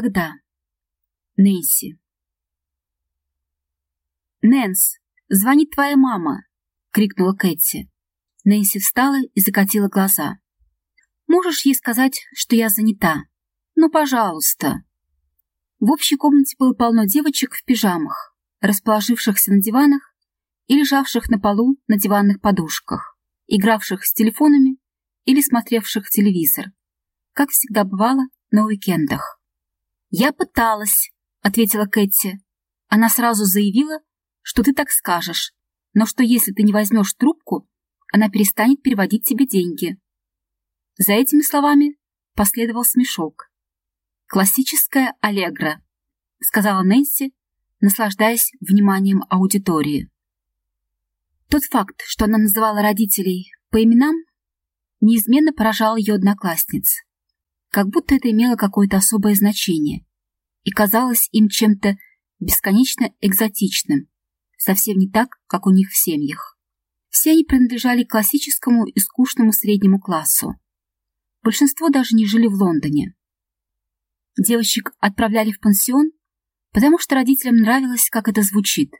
Тогда. Нэнси. «Нэнс, звонит твоя мама!» — крикнула Кэти. Нэнси встала и закатила глаза. «Можешь ей сказать, что я занята? Ну, пожалуйста!» В общей комнате было полно девочек в пижамах, расположившихся на диванах и лежавших на полу на диванных подушках, игравших с телефонами или смотревших телевизор, как всегда бывало на уикендах. «Я пыталась», — ответила Кэти. Она сразу заявила, что ты так скажешь, но что если ты не возьмешь трубку, она перестанет переводить тебе деньги. За этими словами последовал смешок. «Классическая аллегра», — сказала Нэнси, наслаждаясь вниманием аудитории. Тот факт, что она называла родителей по именам, неизменно поражал ее одноклассниц, как будто это имело какое-то особое значение и казалось им чем-то бесконечно экзотичным, совсем не так, как у них в семьях. Все они принадлежали классическому и скучному среднему классу. Большинство даже не жили в Лондоне. Девочек отправляли в пансион, потому что родителям нравилось, как это звучит.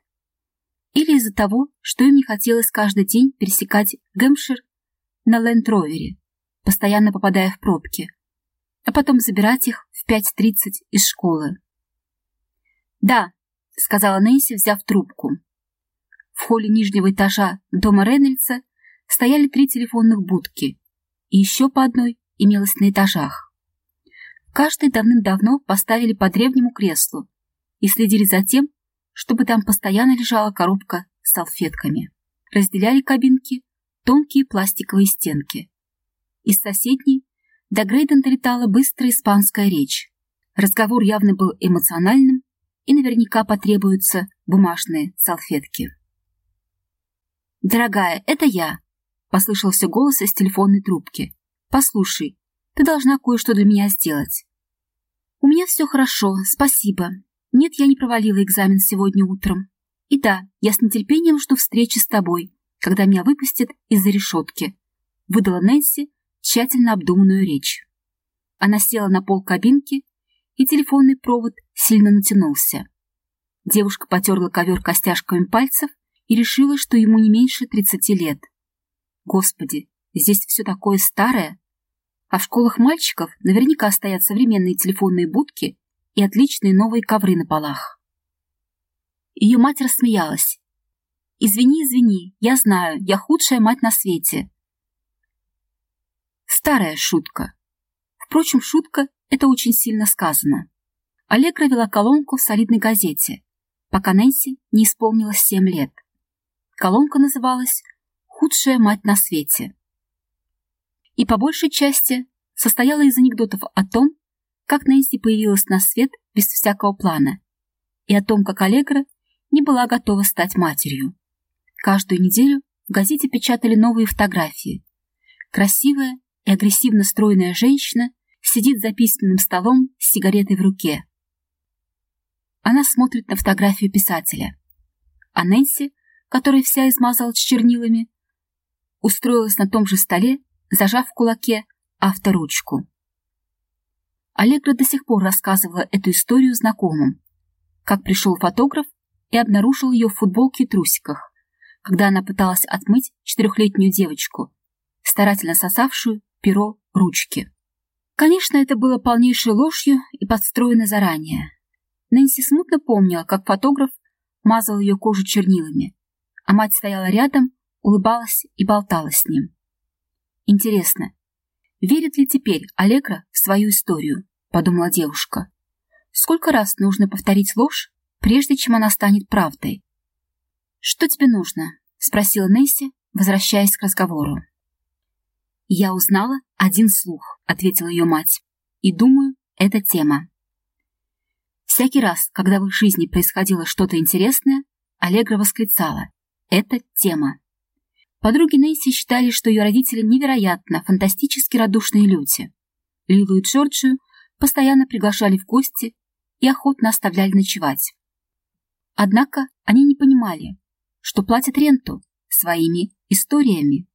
Или из-за того, что им не хотелось каждый день пересекать Гэмпшир на Лэнд-Ровере, постоянно попадая в пробки, а потом забирать их в 5.30 из школы. «Да», — сказала Нэнси, взяв трубку. В холле нижнего этажа дома Рейнольдса стояли три телефонных будки, и еще по одной имелось на этажах. Каждый давным-давно поставили по древнему креслу и следили за тем, чтобы там постоянно лежала коробка с салфетками. Разделяли кабинки тонкие пластиковые стенки. Из соседней до Грейден долетала быстрая испанская речь. Разговор явно был эмоциональным, и наверняка потребуются бумажные салфетки. «Дорогая, это я», — послышался голос из телефонной трубки. «Послушай, ты должна кое-что для меня сделать». «У меня все хорошо, спасибо. Нет, я не провалила экзамен сегодня утром. И да, я с нетерпением жду встречи с тобой, когда меня выпустят из-за решетки», — выдала Нэнси тщательно обдуманную речь. Она села на пол кабинки, и телефонный провод сильно натянулся. Девушка потерла ковер костяшками пальцев и решила, что ему не меньше тридцати лет. Господи, здесь все такое старое. А в школах мальчиков наверняка стоят современные телефонные будки и отличные новые ковры на полах. Ее мать рассмеялась. «Извини, извини, я знаю, я худшая мать на свете». Старая шутка. Впрочем, шутка — это очень сильно сказано. Аллегра вела колонку в солидной газете, пока Нэнси не исполнилось семь лет. Колонка называлась «Худшая мать на свете». И по большей части состояла из анекдотов о том, как Нэнси появилась на свет без всякого плана, и о том, как Аллегра не была готова стать матерью. Каждую неделю в газете печатали новые фотографии. Красивая и агрессивно стройная женщина сидит за письменным столом с сигаретой в руке. Она смотрит на фотографию писателя. А Нэнси которая вся измазалась чернилами, устроилась на том же столе, зажав в кулаке авторучку. Аллегра до сих пор рассказывала эту историю знакомым, как пришел фотограф и обнаружил ее в футболке и трусиках, когда она пыталась отмыть четырехлетнюю девочку, старательно сосавшую перо ручки. Конечно, это было полнейшей ложью и подстроено заранее. Нэнси смутно помнила, как фотограф мазал ее кожу чернилами, а мать стояла рядом, улыбалась и болтала с ним. Интересно, верит ли теперь Аллегра в свою историю, подумала девушка. Сколько раз нужно повторить ложь, прежде чем она станет правдой? Что тебе нужно? спросила Несси, возвращаясь к разговору. Я узнала один слух, ответила ее мать. И думаю, это тема. Всякий раз, когда в их жизни происходило что-то интересное, Аллегра восклицала это тема. Подруги Нейси считали, что ее родители невероятно, фантастически радушные люди. Лилу и Джорджию постоянно приглашали в гости и охотно оставляли ночевать. Однако они не понимали, что платят ренту своими историями.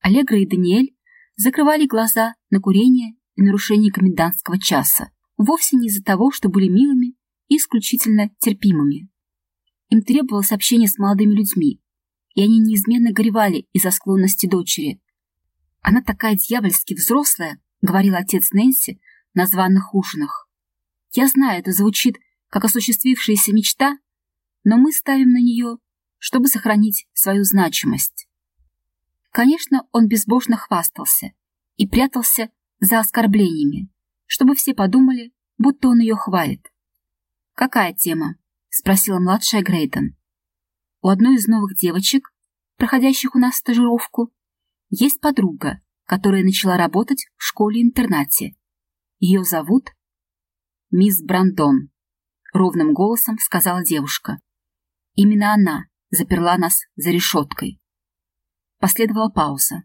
Аллегра и Даниэль закрывали глаза на курение и нарушение комендантского часа, вовсе не из-за того, что были милыми и исключительно терпимыми. Им требовалось общение с молодыми людьми, и они неизменно горевали из-за склонности дочери. «Она такая дьявольски взрослая», — говорил отец Нэнси на званых ужинах. «Я знаю, это звучит как осуществившаяся мечта, но мы ставим на нее, чтобы сохранить свою значимость». Конечно, он безбожно хвастался и прятался за оскорблениями, чтобы все подумали, будто он ее хвалит. «Какая тема?» — спросила младшая Грейтон. У одной из новых девочек, проходящих у нас стажировку, есть подруга, которая начала работать в школе-интернате. Ее зовут мисс Брандон, ровным голосом сказала девушка. Именно она заперла нас за решеткой. Последовала пауза.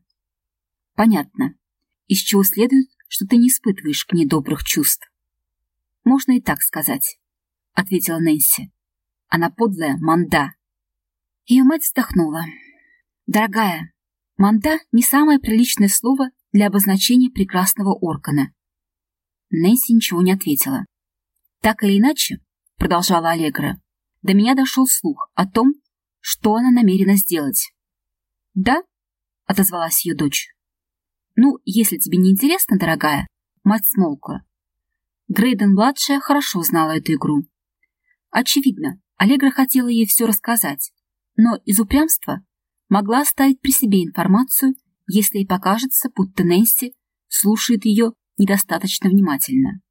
Понятно. Из чего следует, что ты не испытываешь к ней добрых чувств. Можно и так сказать, ответила Нэнси. Она подлая манда. Ее мать вздохнула. Дорогая, манда не самое приличное слово для обозначения прекрасного органа. Нэнси ничего не ответила. Так или иначе, продолжала Аллегра, до меня дошел слух о том, что она намерена сделать. Да, отозвалась ее дочь. «Ну, если тебе не интересно, дорогая», — мать смолкла. Грейден-младшая хорошо знала эту игру. Очевидно, Аллегра хотела ей все рассказать, но из упрямства могла оставить при себе информацию, если ей покажется, будто Нэнси слушает ее недостаточно внимательно.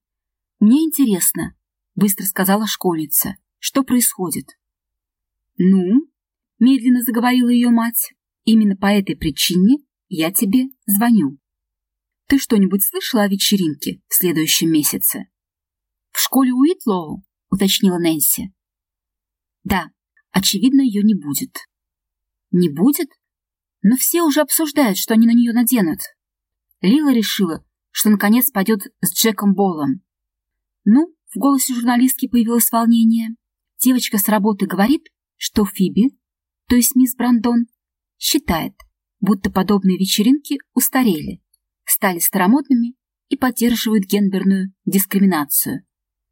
«Мне интересно», — быстро сказала школьница, — «что происходит?» «Ну?» — медленно заговорила ее мать. «Именно по этой причине я тебе звоню. Ты что-нибудь слышала о вечеринке в следующем месяце? В школе Уитлоу, уточнила Нэнси. Да, очевидно, ее не будет. Не будет? Но все уже обсуждают, что они на нее наденут. Лила решила, что наконец пойдет с Джеком Боллом. Ну, в голосе журналистки появилось волнение. Девочка с работы говорит, что Фиби, то есть мисс Брандон, считает, будто подобные вечеринки устарели, стали старомодными и поддерживают гендерную дискриминацию.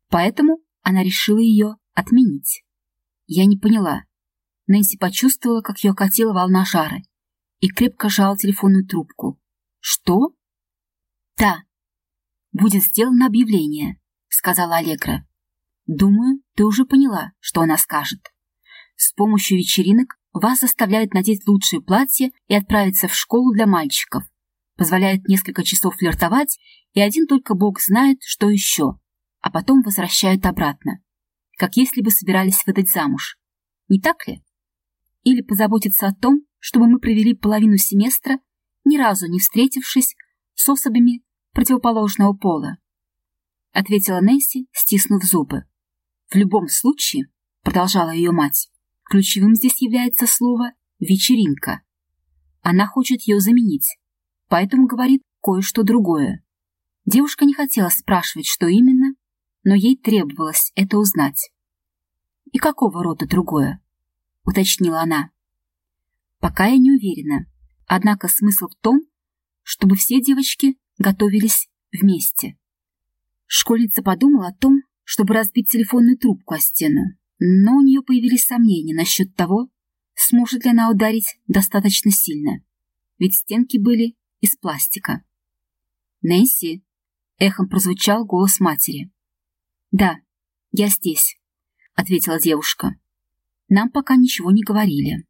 Поэтому она решила ее отменить. Я не поняла. Нэнси почувствовала, как ее окатила волна жары и крепко жала телефонную трубку. «Что?» «Да. Будет сделано объявление», — сказала Аллегра. «Думаю, ты уже поняла, что она скажет. С помощью вечеринок вас заставляют надеть лучшие платья и отправиться в школу для мальчиков. Позволяют несколько часов флиртовать, и один только Бог знает, что еще. А потом возвращают обратно. Как если бы собирались выдать замуж. Не так ли? Или позаботиться о том, чтобы мы провели половину семестра, ни разу не встретившись с особями противоположного пола. Ответила Несси, стиснув зубы. В любом случае, продолжала ее мать, Ключевым здесь является слово «вечеринка». Она хочет ее заменить, поэтому говорит кое-что другое. Девушка не хотела спрашивать, что именно, но ей требовалось это узнать. «И какого рода другое?» — уточнила она. «Пока я не уверена, однако смысл в том, чтобы все девочки готовились вместе». Школьница подумала о том, чтобы разбить телефонную трубку о стену, но у нее появились сомнения насчет того, сможет ли она ударить достаточно сильно, ведь стенки были из пластика. «Нэнси!» — эхом прозвучал голос матери. «Да, я здесь», — ответила девушка. «Нам пока ничего не говорили».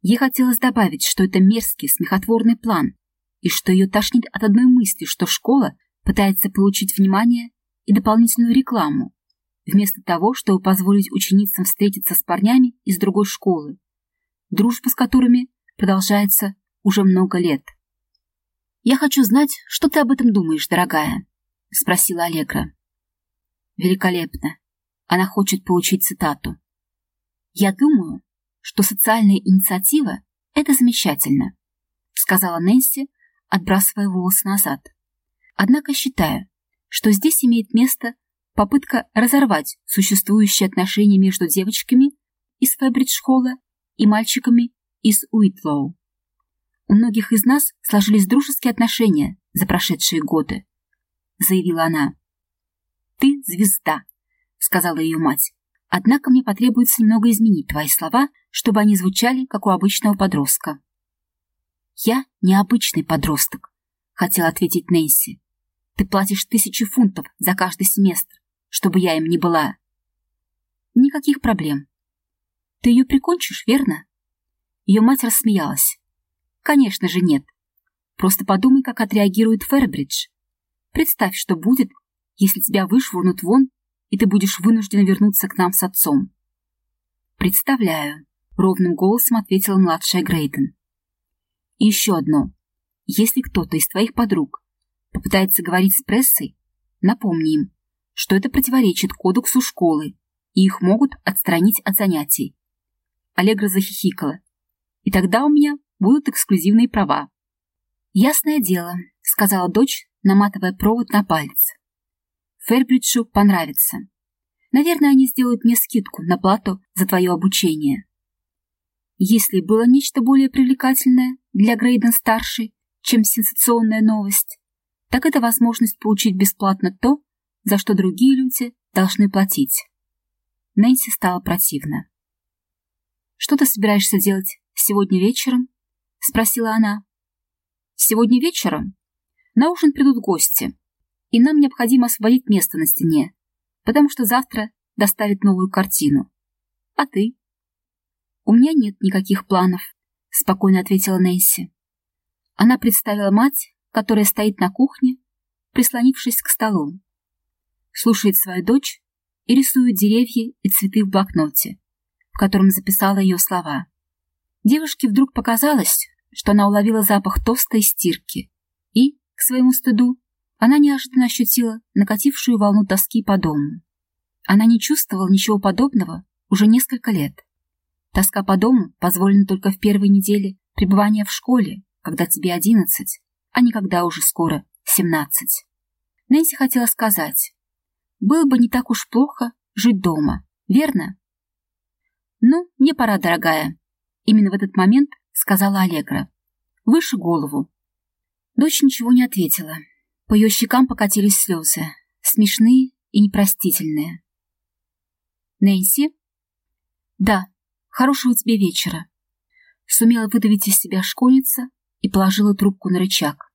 Ей хотелось добавить, что это мерзкий, смехотворный план, и что ее тошнит от одной мысли, что школа пытается получить внимание и дополнительную рекламу, вместо того, чтобы позволить ученицам встретиться с парнями из другой школы, дружба с которыми продолжается уже много лет. «Я хочу знать, что ты об этом думаешь, дорогая?» — спросила Аллегра. «Великолепно. Она хочет получить цитату. Я думаю, что социальная инициатива — это замечательно», — сказала Нэнси, отбрасывая волосы назад. «Однако считаю, что здесь имеет место попытка разорвать существующие отношения между девочками из Фэбридж-холла и мальчиками из Уитлоу. У многих из нас сложились дружеские отношения за прошедшие годы, заявила она. «Ты звезда», — сказала ее мать. «Однако мне потребуется немного изменить твои слова, чтобы они звучали, как у обычного подростка». «Я необычный подросток», — хотела ответить Нэнси. «Ты платишь тысячи фунтов за каждый семестр, чтобы я им не была». «Никаких проблем. Ты ее прикончишь, верно?» Ее мать рассмеялась. «Конечно же нет. Просто подумай, как отреагирует Фербридж. Представь, что будет, если тебя вышвырнут вон, и ты будешь вынуждена вернуться к нам с отцом». «Представляю», — ровным голосом ответила младшая Грейден. «И еще одно. Если кто-то из твоих подруг попытается говорить с прессой, напомни им, что это противоречит кодексу школы, и их могут отстранить от занятий». Аллегра захихикала. «И тогда у меня будут эксклюзивные права». «Ясное дело», — сказала дочь, наматывая провод на палец. Фербриджу понравится. Наверное, они сделают мне скидку на плату за твое обучение. Если было нечто более привлекательное для Грейден-старшей, чем сенсационная новость, так это возможность получить бесплатно то, за что другие люди должны платить. Нэнси стало противно. «Что ты собираешься делать сегодня вечером?» — спросила она. «Сегодня вечером на ужин придут гости, и нам необходимо освободить место на стене, потому что завтра доставят новую картину. А ты? У меня нет никаких планов, спокойно ответила Нэнси. Она представила мать, которая стоит на кухне, прислонившись к столу, слушает свою дочь и рисует деревья и цветы в блокноте, в котором записала ее слова. Девушке вдруг показалось, что она уловила запах тоста и стирки, и, к своему стыду, она неожиданно ощутила накатившую волну тоски по дому. Она не чувствовала ничего подобного уже несколько лет. Тоска по дому позволена только в первой неделе пребывания в школе, когда тебе одиннадцать, а не когда уже скоро семнадцать. Нэнси хотела сказать, было бы не так уж плохо жить дома, верно? Ну, мне пора, дорогая. Именно в этот момент сказала Аллегра. Выше голову. Дочь ничего не ответила. По ее щекам покатились слезы, смешные и непростительные. «Нэнси?» «Да, хорошего тебе вечера», — сумела выдавить из себя школьница и положила трубку на рычаг.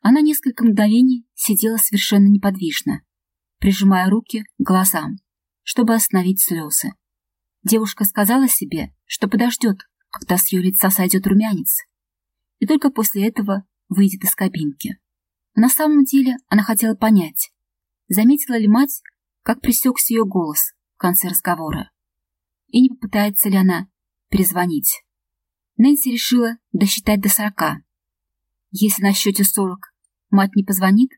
Она несколько мгновений сидела совершенно неподвижно, прижимая руки к глазам, чтобы остановить слезы. Девушка сказала себе, что подождет, когда с ее лица сойдет румянец, и только после этого выйдет из кабинки. На самом деле она хотела понять, заметила ли мать, как пресекся ее голос в конце разговора, и не попытается ли она перезвонить. Нэнси решила досчитать до сорока. Если на счете сорок мать не позвонит,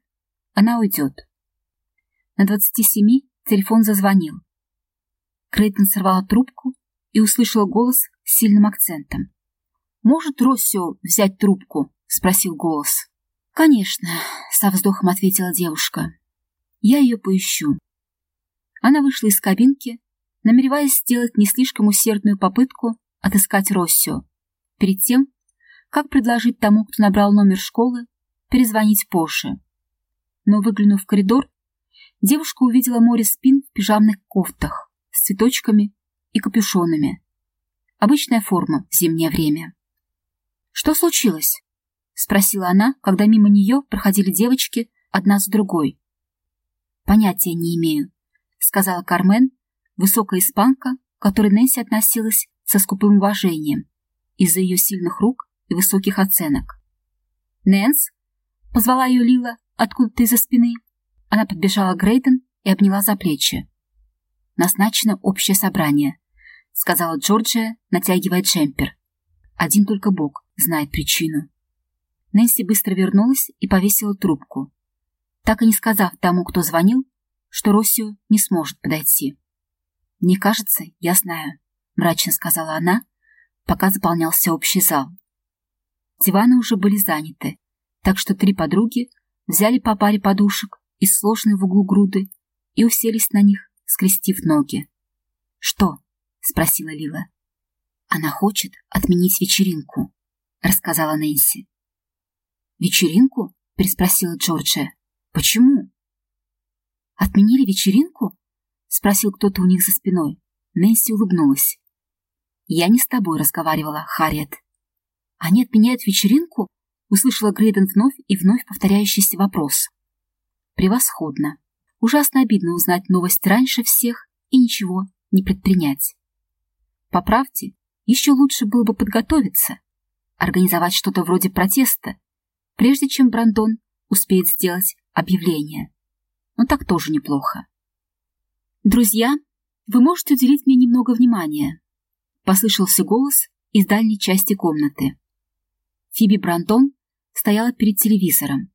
она уйдет. На двадцати семи телефон зазвонил. Крейтон сорвала трубку и услышала голос с сильным акцентом. «Может Россио взять трубку?» — спросил голос. «Конечно», — со вздохом ответила девушка. «Я ее поищу». Она вышла из кабинки, намереваясь сделать не слишком усердную попытку отыскать Россио, перед тем, как предложить тому, кто набрал номер школы, перезвонить позже. Но, выглянув в коридор, девушка увидела море спин в пижамных кофтах с цветочками и капюшонами. Обычная форма в зимнее время. «Что случилось?» — спросила она, когда мимо нее проходили девочки одна за другой. «Понятия не имею», — сказала Кармен, высокая испанка, которой Нэнси относилась со скупым уважением из-за ее сильных рук и высоких оценок. «Нэнс?» — позвала ее Лила откуда-то из-за спины. Она подбежала к Грейден и обняла за плечи. «Назначено общее собрание», — сказала Джорджия, натягивая джемпер. «Один только Бог знает причину». Нэнси быстро вернулась и повесила трубку, так и не сказав тому, кто звонил, что Россио не сможет подойти. «Мне кажется, я знаю», — мрачно сказала она, пока заполнялся общий зал. Диваны уже были заняты, так что три подруги взяли по паре подушек из сложной в углу груды и уселись на них, скрестив ноги. «Что?» — спросила Лила. «Она хочет отменить вечеринку», — рассказала Нэнси. «Вечеринку?» — переспросила Джорджия. «Почему?» «Отменили вечеринку?» — спросил кто-то у них за спиной. Нэнси улыбнулась. «Я не с тобой разговаривала, Харриет». «Они отменяют вечеринку?» — услышала Грейден вновь и вновь повторяющийся вопрос. «Превосходно. Ужасно обидно узнать новость раньше всех и ничего не предпринять. По правде, еще лучше было бы подготовиться, организовать что-то вроде протеста, прежде чем Брандон успеет сделать объявление. Но так тоже неплохо. «Друзья, вы можете уделить мне немного внимания?» Послышался голос из дальней части комнаты. Фиби Брандон стояла перед телевизором.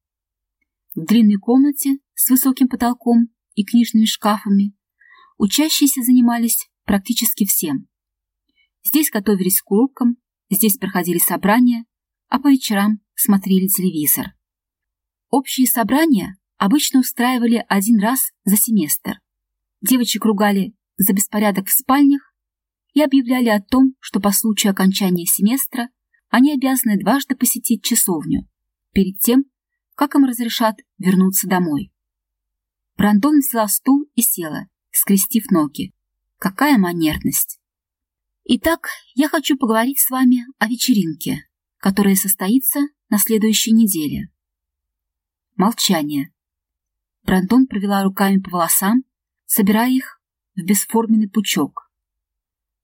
В длинной комнате с высоким потолком и книжными шкафами учащиеся занимались практически всем. Здесь готовились к урокам, здесь проходили собрания, а по вечерам смотрели телевизор. Общие собрания обычно устраивали один раз за семестр. Девочек ругали за беспорядок в спальнях и объявляли о том, что по случаю окончания семестра они обязаны дважды посетить часовню перед тем, как им разрешат вернуться домой. Брандон взяла стул и села, скрестив ноги. Какая манерность! Итак, я хочу поговорить с вами о вечеринке, которая состоится на следующей неделе. Молчание. Брандон провела руками по волосам, собирая их в бесформенный пучок.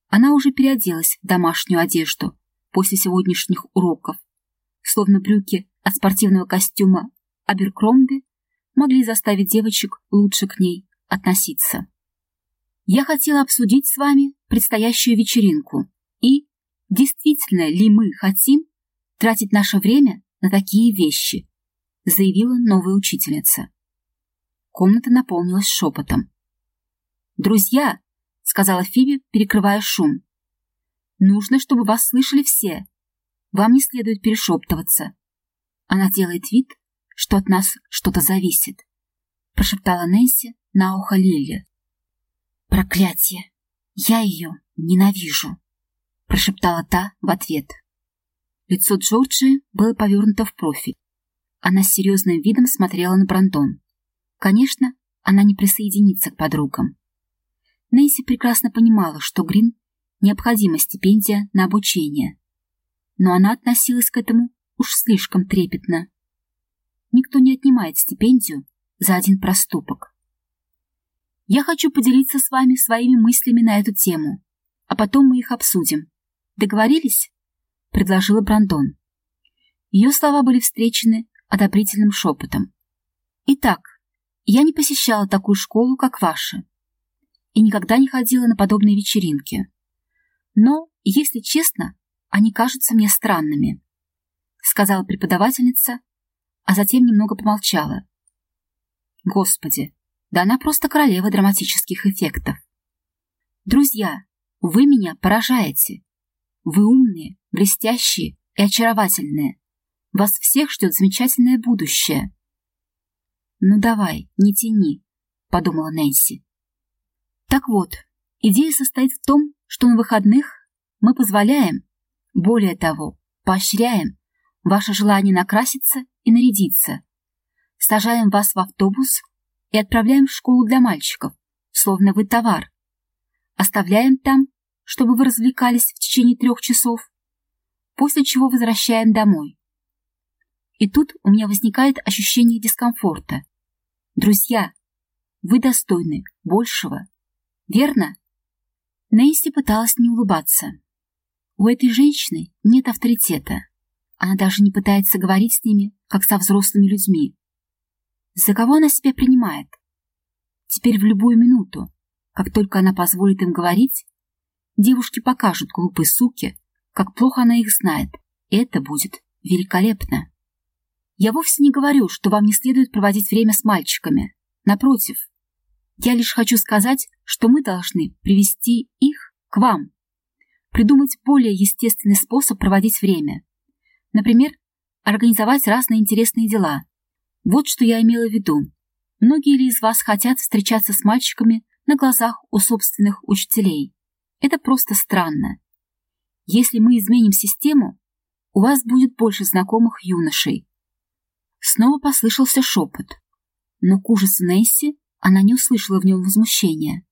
Она уже переоделась в домашнюю одежду после сегодняшних уроков, словно брюки от спортивного костюма Аберкромби могли заставить девочек лучше к ней относиться. Я хотела обсудить с вами предстоящую вечеринку и, действительно ли мы хотим тратить наше время на такие вещи, заявила новая учительница. Комната наполнилась шепотом. «Друзья!» — сказала Фиби, перекрывая шум. «Нужно, чтобы вас слышали все. Вам не следует перешептываться». Она делает вид, что от нас что-то зависит, прошептала Нэнси на ухо Лили. «Проклятие! Я ее ненавижу!» — прошептала та в ответ. Лицо Джорджи было повернуто в профиль. Она с серьезным видом смотрела на Брандон. Конечно, она не присоединится к подругам. Нэнси прекрасно понимала, что Грин необходима стипендия на обучение. Но она относилась к этому уж слишком трепетно. Никто не отнимает стипендию за один проступок. Я хочу поделиться с вами своими мыслями на эту тему, а потом мы их обсудим. Договорились? предложила Брандон. Ее слова были встречены одобрительным шепотом. Итак, я не посещала такую школу, как ваша, и никогда не ходила на подобные вечеринки. Но, если честно, они кажутся мне странными, сказала преподавательница, а затем немного помолчала. Господи, да она просто королева драматических эффектов. Друзья, вы меня поражаете. Вы умные, блестящие и очаровательные. Вас всех ждет замечательное будущее. Ну давай, не тяни, подумала Нэнси. Так вот, идея состоит в том, что на выходных мы позволяем, более того, поощряем ваше желание накраситься и нарядиться. Сажаем вас в автобус и отправляем в школу для мальчиков, словно вы товар. Оставляем там, чтобы вы развлекались в течение трех часов, после чего возвращаем домой. И тут у меня возникает ощущение дискомфорта. Друзья, вы достойны большего. Верно? Нейси пыталась не улыбаться. У этой женщины нет авторитета. Она даже не пытается говорить с ними, как со взрослыми людьми. За кого она себя принимает? Теперь в любую минуту, как только она позволит им говорить, девушки покажут глупой суке, как плохо она их знает, это будет великолепно. Я вовсе не говорю, что вам не следует проводить время с мальчиками. Напротив, я лишь хочу сказать, что мы должны привести их к вам, придумать более естественный способ проводить время. Например, организовать разные интересные дела, вот что я имела в виду. Многие ли из вас хотят встречаться с мальчиками на глазах у собственных учителей? Это просто странно. Если мы изменим систему, у вас будет больше знакомых юношей. Снова послышался шепот, но к ужасу Несси Она не услышала в нем возмущения.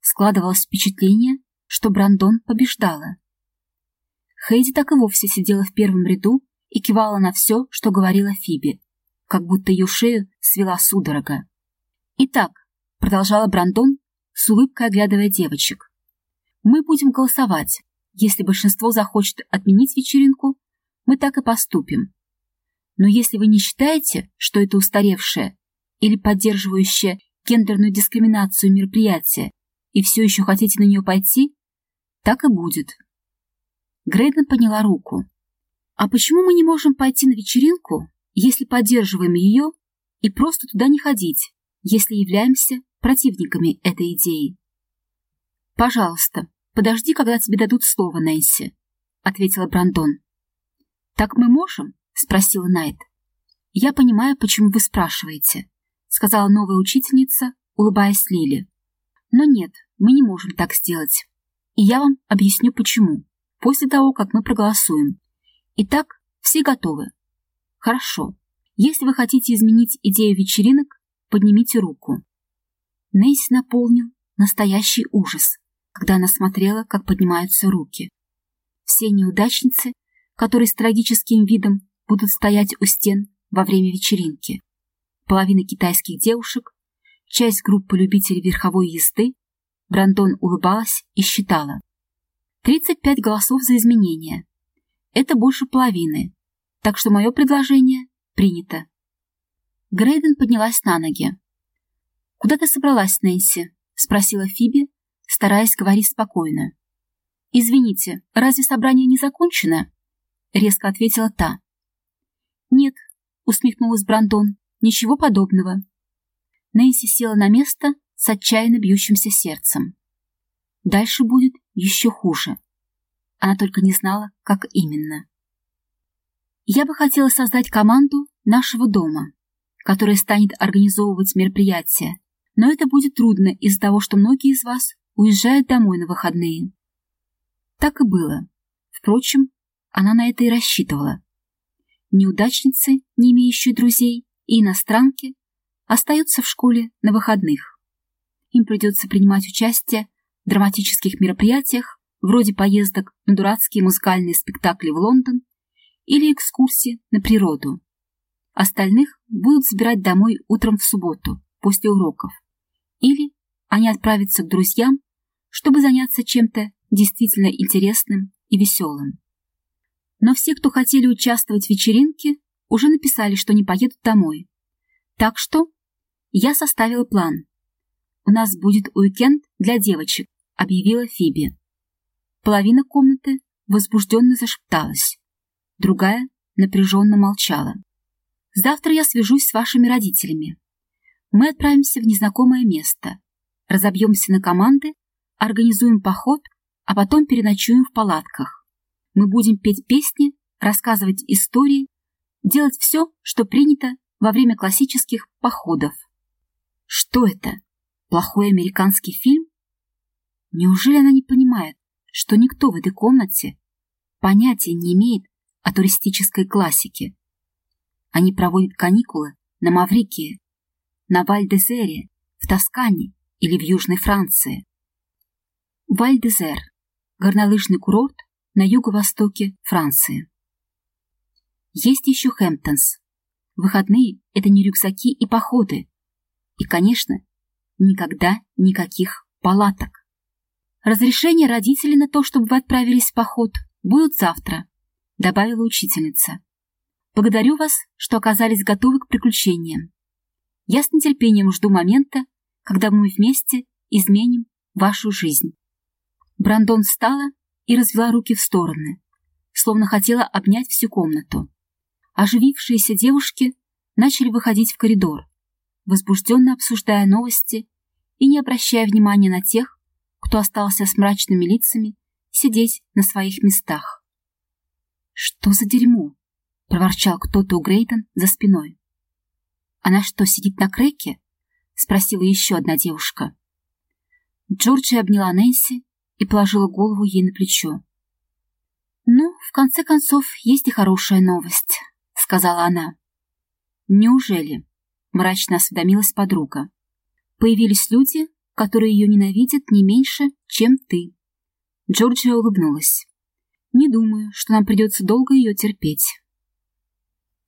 Складывалось впечатление, что Брандон побеждала. Хейди так и вовсе сидела в первом ряду и кивала на все, что говорила Фиби, как будто ее шею свела судорога. «Итак», — продолжала Брандон, с улыбкой оглядывая девочек, «мы будем голосовать. Если большинство захочет отменить вечеринку, мы так и поступим. Но если вы не считаете, что это устаревшее или поддерживающее гендерную дискриминацию мероприятие и все еще хотите на нее пойти, так и будет. Грейден подняла руку. А почему мы не можем пойти на вечеринку, если поддерживаем ее, и просто туда не ходить, если являемся противниками этой идеи? Пожалуйста, подожди, когда тебе дадут слово, Нэнси, ответила Брандон. Так мы можем? спросила Найт. Я понимаю, почему вы спрашиваете, сказала новая учительница, улыбаясь Лили. Но нет, мы не можем так сделать. И я вам объясню почему, после того, как мы проголосуем. Итак, все готовы? Хорошо. Если вы хотите изменить идею вечеринок, поднимите руку. Нейси наполнил настоящий ужас, когда она смотрела, как поднимаются руки. Все неудачницы, которые с трагическим видом будут стоять у стен во время вечеринки. Половина китайских девушек, часть группы любителей верховой езды, Брандон улыбалась и считала. 35 голосов за изменение. Это больше половины, так что мое предложение принято. Грейден поднялась на ноги. «Куда ты собралась, Нэнси?» — спросила Фиби, стараясь говорить спокойно. «Извините, разве собрание не закончено?» — резко ответила та. «Нет», — усмехнулась Брандон, — «ничего подобного». Нэнси села на место с отчаянно бьющимся сердцем. Дальше будет еще хуже. Она только не знала, как именно. Я бы хотела создать команду нашего дома, которая станет организовывать мероприятия, но это будет трудно из-за того, что многие из вас уезжают домой на выходные. Так и было. Впрочем, она на это и рассчитывала. Неудачницы, не имеющие друзей, и иностранки остаются в школе на выходных им придется принимать участие драматических мероприятиях вроде поездок на дурацкие музыкальные спектакли в Лондон или экскурсии на природу. Остальных будут забирать домой утром в субботу после уроков. Или они отправятся к друзьям, чтобы заняться чем-то действительно интересным и веселым. Но все, кто хотели участвовать в вечеринке, уже написали, что не поедут домой. Так что я составила план, «У нас будет уикенд для девочек», — объявила Фиби. Половина комнаты возбужденно зашепталась. Другая напряженно молчала. «Завтра я свяжусь с вашими родителями. Мы отправимся в незнакомое место, разобьемся на команды, организуем поход, а потом переночуем в палатках. Мы будем петь песни, рассказывать истории, делать все, что принято во время классических походов. Что это? Плохой американский фильм? Неужели она не понимает, что никто в этой комнате понятия не имеет о туристической классике? Они проводят каникулы на Маврикии, на Валь-де-Зере, в Тоскане или в Южной Франции. Валь-де-Зер – горнолыжный курорт на юго-востоке Франции. Есть еще Хэмптонс. Выходные – это не рюкзаки и походы. И, конечно, Никогда никаких палаток. Разрешение родителей на то, чтобы вы отправились в поход, будут завтра, добавила учительница. Благодарю вас, что оказались готовы к приключениям. Я с нетерпением жду момента, когда мы вместе изменим вашу жизнь. Брандон встала и развела руки в стороны, словно хотела обнять всю комнату. Оживившиеся девушки начали выходить в коридор, возбужденно обсуждая новости и не обращая внимания на тех, кто остался с мрачными лицами сидеть на своих местах. «Что за дерьмо?» — проворчал кто-то у Грейтон за спиной. «Она что, сидит на креке?» — спросила еще одна девушка. Джорджия обняла Нэнси и положила голову ей на плечо. «Ну, в конце концов, есть и хорошая новость», — сказала она. «Неужели?» мрачно осведомилась подруга. Появились люди, которые ее ненавидят не меньше, чем ты. Джорджия улыбнулась. Не думаю, что нам придется долго ее терпеть.